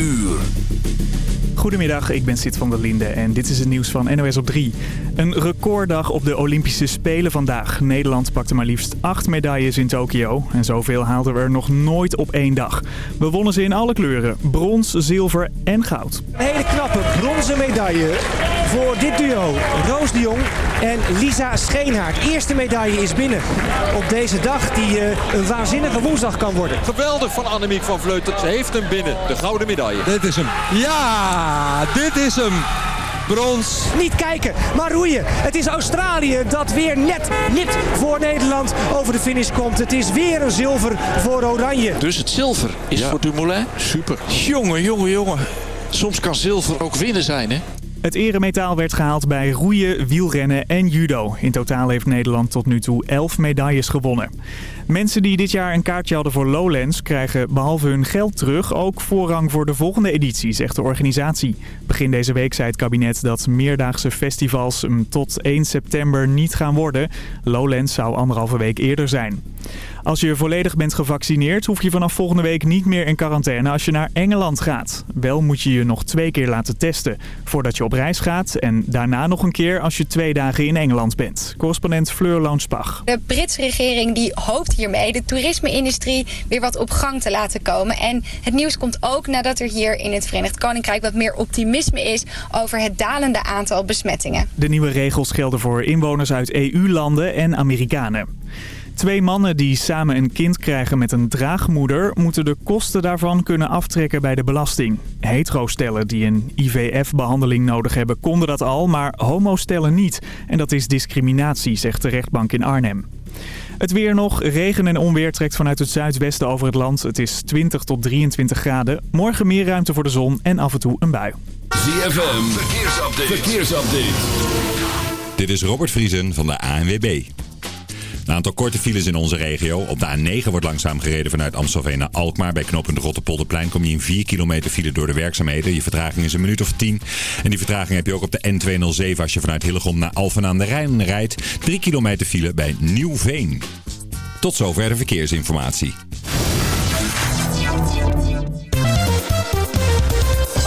uur. Goedemiddag, ik ben Sid van der Linde en dit is het nieuws van NOS op 3. Een recorddag op de Olympische Spelen vandaag. Nederland pakte maar liefst acht medailles in Tokio. En zoveel haalden we er nog nooit op één dag. We wonnen ze in alle kleuren. Brons, zilver en goud. Een hele knappe bronzen medaille voor dit duo. Roos de Jong en Lisa Scheenhaard. Eerste medaille is binnen op deze dag die eh, een waanzinnige woensdag kan worden. Geweldig van Annemiek van Vleuten. Ze heeft hem binnen. De gouden medaille. Dit is hem. Ja, dit is hem. Brons. Niet kijken, maar roeien. Het is Australië dat weer net niet voor Nederland over de finish komt. Het is weer een zilver voor Oranje. Dus het zilver is voor Dumoulin. Super. Jongen, jongen, jongen. Soms kan zilver ook winnen zijn, hè? Het eremetaal werd gehaald bij roeien, wielrennen en judo. In totaal heeft Nederland tot nu toe 11 medailles gewonnen. Mensen die dit jaar een kaartje hadden voor Lowlands krijgen behalve hun geld terug ook voorrang voor de volgende editie, zegt de organisatie. Begin deze week zei het kabinet dat meerdaagse festivals tot 1 september niet gaan worden. Lowlands zou anderhalve week eerder zijn. Als je volledig bent gevaccineerd hoef je vanaf volgende week niet meer in quarantaine als je naar Engeland gaat. Wel moet je je nog twee keer laten testen voordat je op reis gaat en daarna nog een keer als je twee dagen in Engeland bent. Correspondent Fleur Loonspach. De Britse regering die hoopt hiermee de toerisme-industrie weer wat op gang te laten komen. En het nieuws komt ook nadat er hier in het Verenigd Koninkrijk wat meer optimisme is over het dalende aantal besmettingen. De nieuwe regels gelden voor inwoners uit EU-landen en Amerikanen. Twee mannen die samen een kind krijgen met een draagmoeder... moeten de kosten daarvan kunnen aftrekken bij de belasting. Hetero-stellen die een IVF-behandeling nodig hebben konden dat al... maar homostellen niet. En dat is discriminatie, zegt de rechtbank in Arnhem. Het weer nog. Regen en onweer trekt vanuit het zuidwesten over het land. Het is 20 tot 23 graden. Morgen meer ruimte voor de zon en af en toe een bui. ZFM, verkeersupdate. verkeersupdate. Dit is Robert Vriesen van de ANWB. Een aantal korte files in onze regio. Op de A9 wordt langzaam gereden vanuit Amstelveen naar Alkmaar. Bij knooppunt Rotterpolderplein kom je in 4 kilometer file door de werkzaamheden. Je vertraging is een minuut of 10. En die vertraging heb je ook op de N207 als je vanuit Hillegom naar Alphen aan de Rijn rijdt. 3 kilometer file bij Nieuwveen. Tot zover de verkeersinformatie.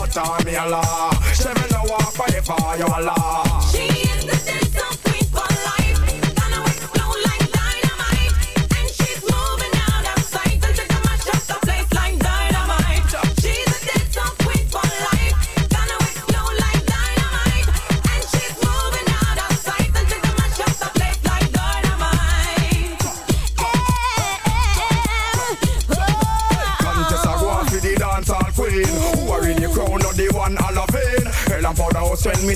cut on me a law. She me no walk by the fire, a law.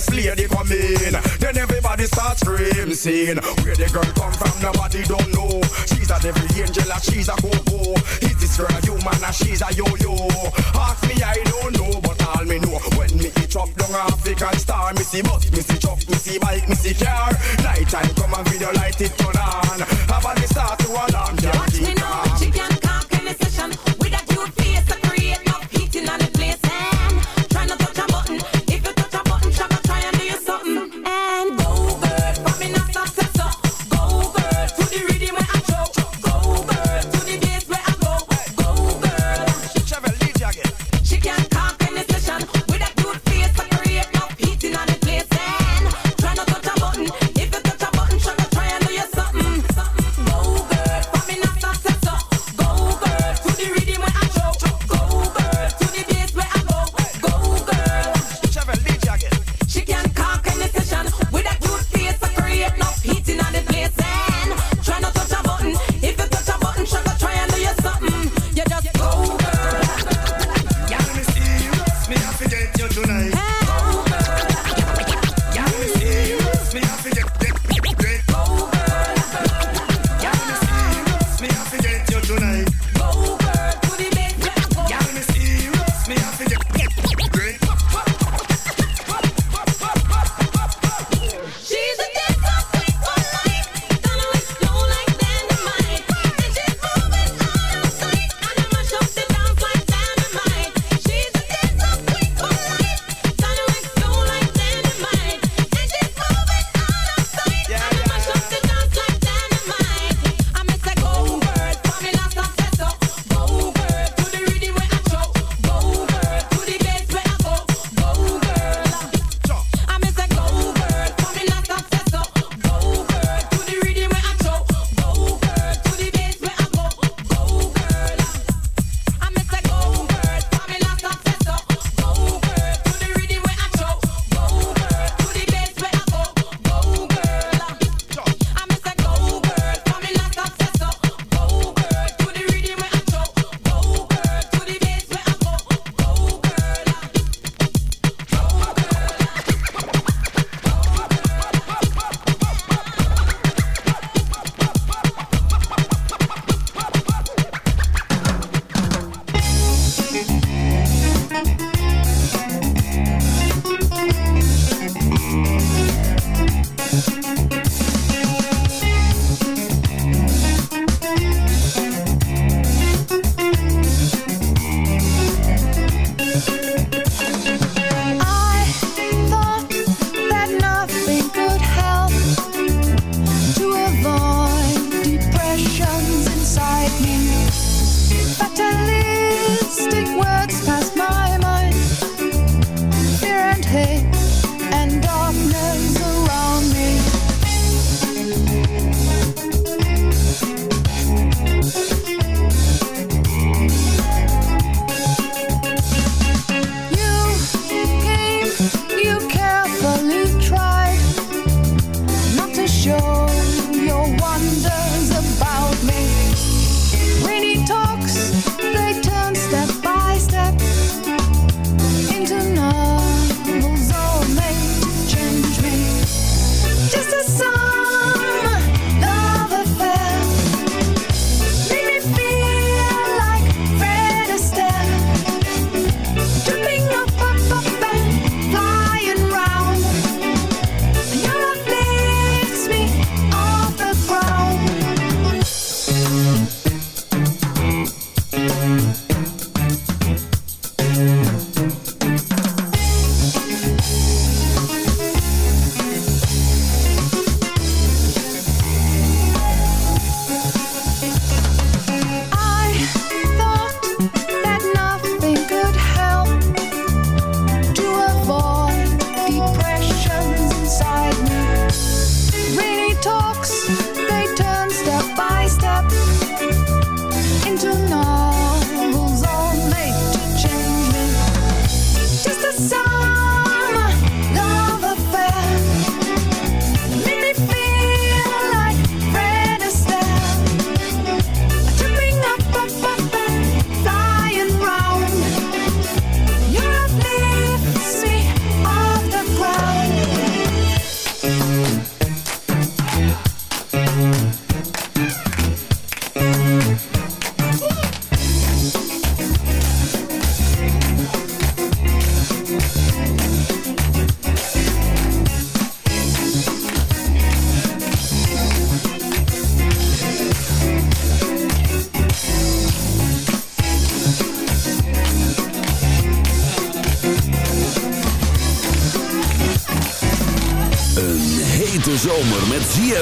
this lady come in. Then everybody starts screaming, saying, Where the girl come from, nobody don't know. She's a devil angel, and she's a go-go. Is this girl human, and she's a yo-yo? Ask me, I don't know, but all me know. When me eat up down African star, me see bus, me see truck, me see bike, me see car. Night time come and video light it turn on. Have a start to alarm, Watch me.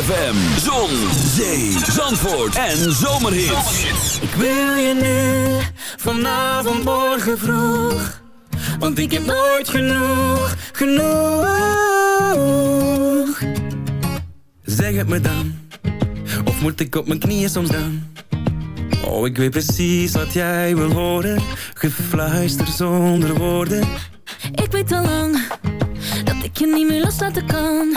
ZFM, zon, zee, zandvoort en zomerhits. Ik wil je nu, vanavond, morgen vroeg. Want ik heb nooit genoeg, genoeg. Zeg het me dan, of moet ik op mijn knieën soms dan? Oh, ik weet precies wat jij wil horen. Gefluister zonder woorden. Ik weet al lang dat ik je niet meer loslaten kan.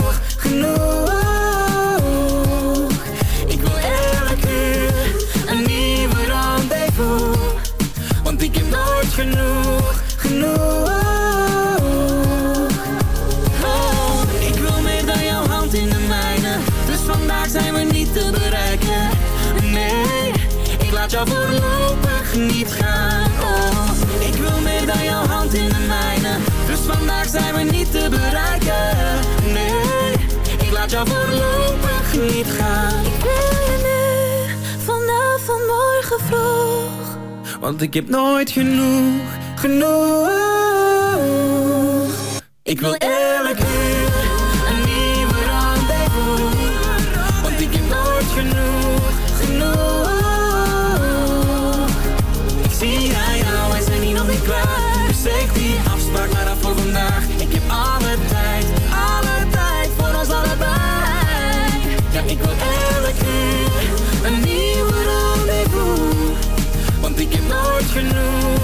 Laat jou voorlopig niet gaan. Ik wil je nu, vanavond, morgen vroeg. Want ik heb nooit genoeg, genoeg. Ik wil elke heb nooit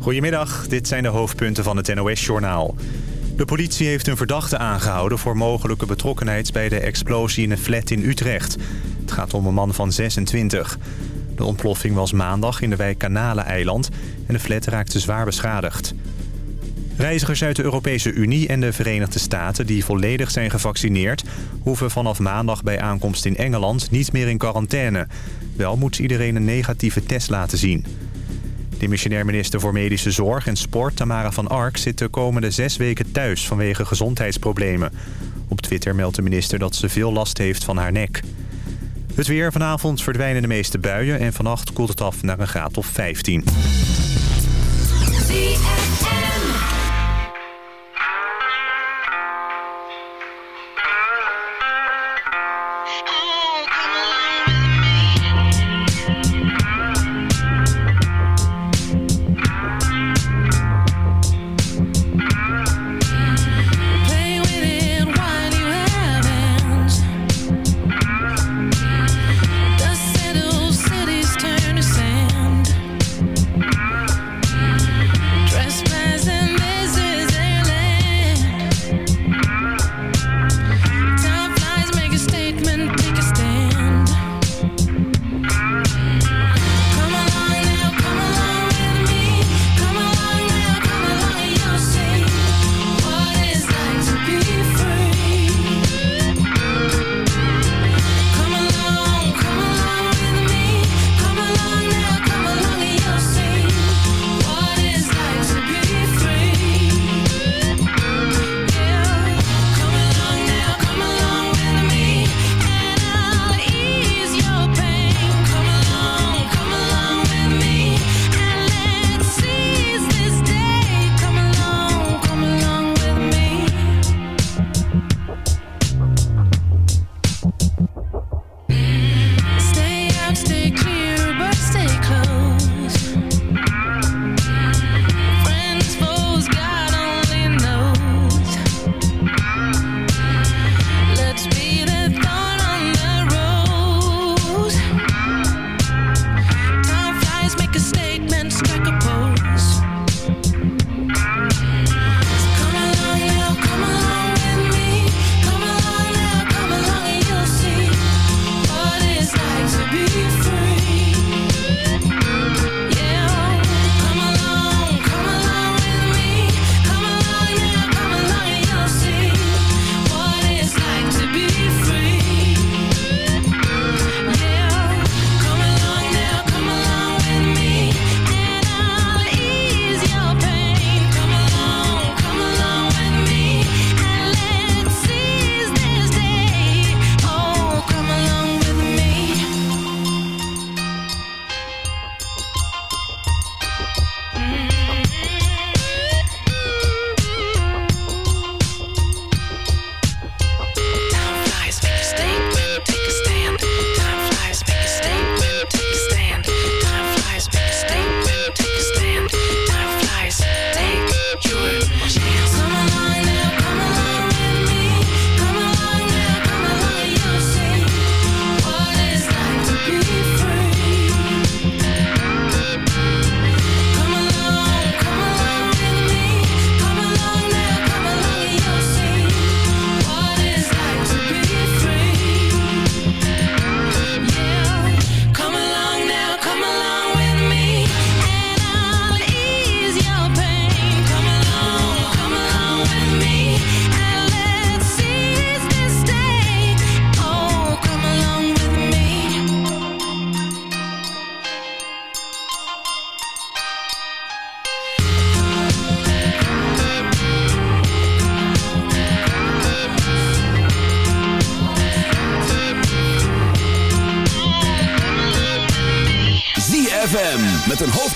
Goedemiddag, dit zijn de hoofdpunten van het NOS-journaal. De politie heeft een verdachte aangehouden voor mogelijke betrokkenheid... bij de explosie in een flat in Utrecht. Het gaat om een man van 26. De ontploffing was maandag in de wijk Kanaleneiland... en de flat raakte zwaar beschadigd. Reizigers uit de Europese Unie en de Verenigde Staten die volledig zijn gevaccineerd... hoeven vanaf maandag bij aankomst in Engeland niet meer in quarantaine. Wel moet iedereen een negatieve test laten zien. Dimissionair minister voor Medische Zorg en Sport Tamara van Ark zit de komende zes weken thuis vanwege gezondheidsproblemen. Op Twitter meldt de minister dat ze veel last heeft van haar nek. Het weer vanavond verdwijnen de meeste buien en vannacht koelt het af naar een graad of 15.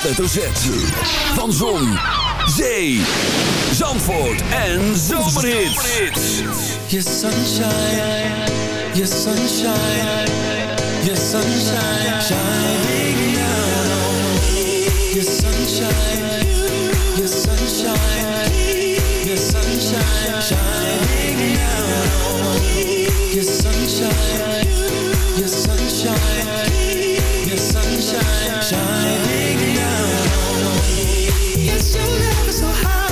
Hoofdletter Z. Van Zon, Zee, Zandvoort en Zomerhits. Your sunshine, your sunshine, your sunshine, shining down. Your sunshine, your sunshine, your sunshine, shining down on me. Your sunshine, sunshine, shining down. Yes, your love is so high.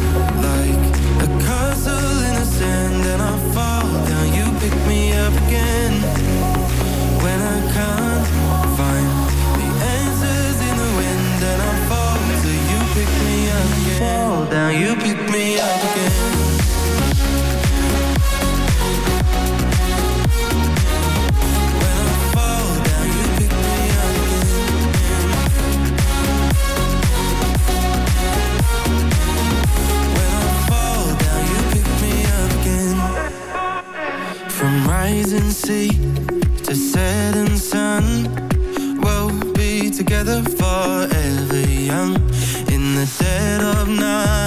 sea to setting sun. We'll be together forever young in the dead of night.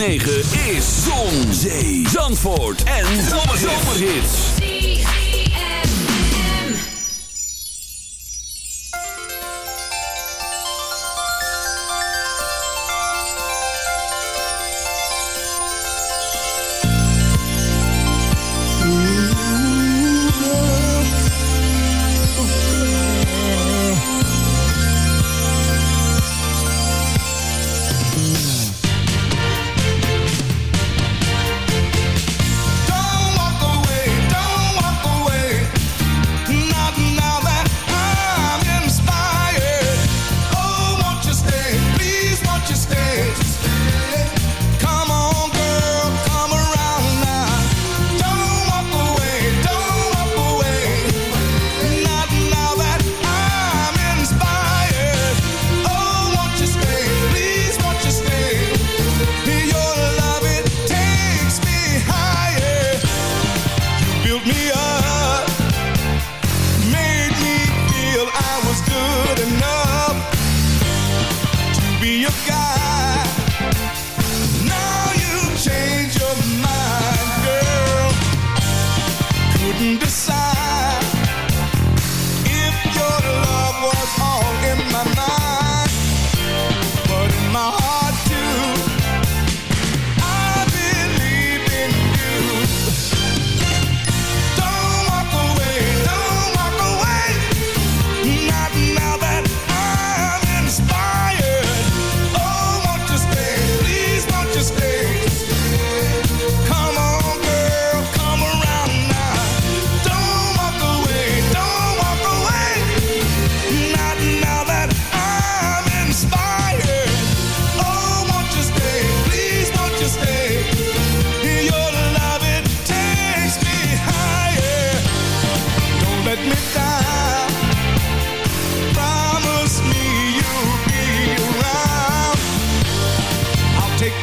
106.9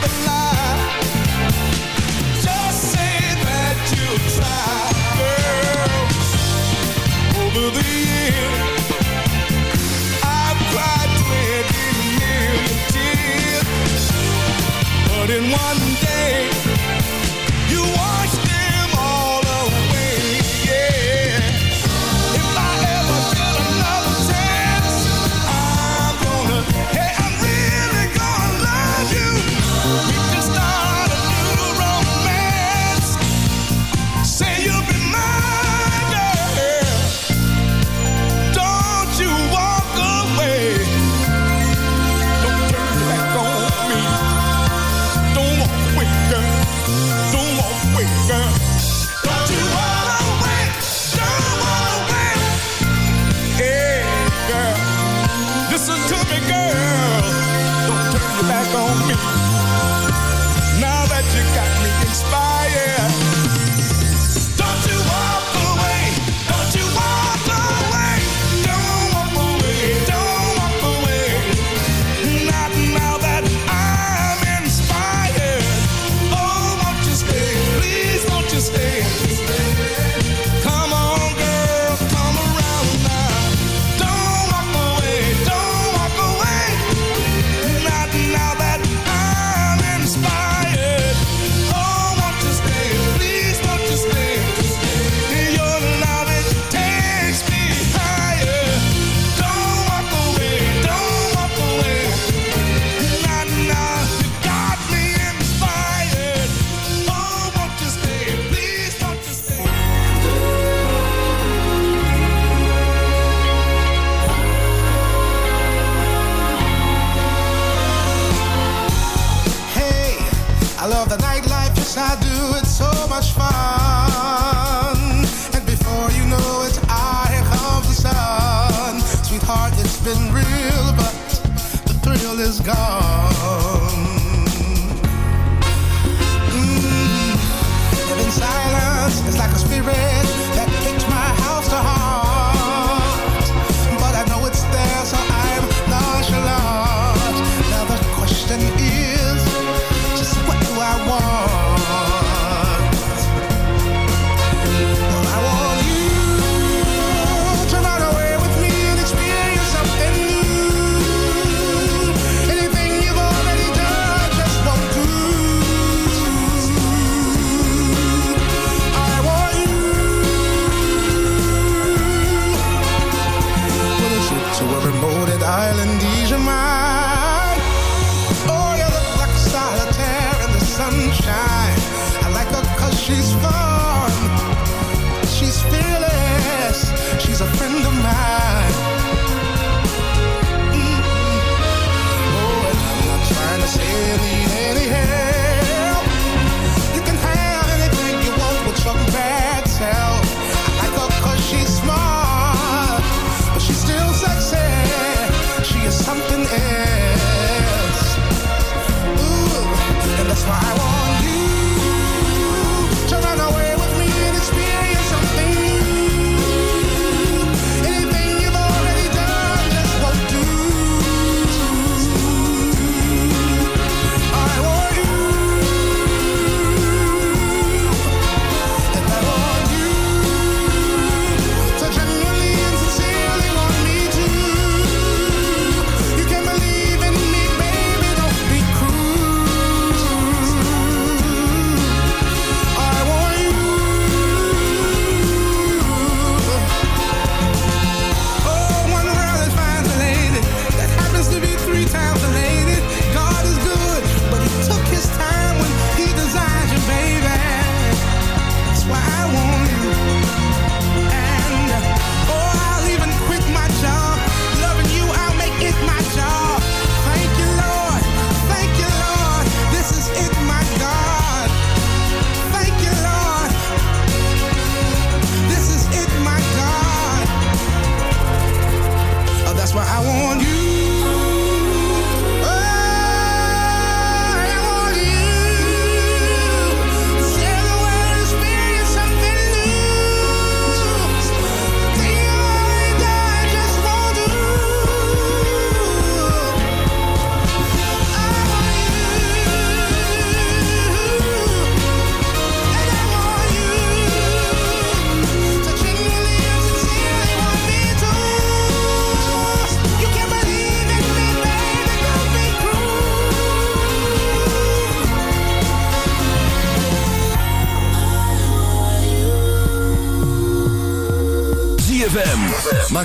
the light. faz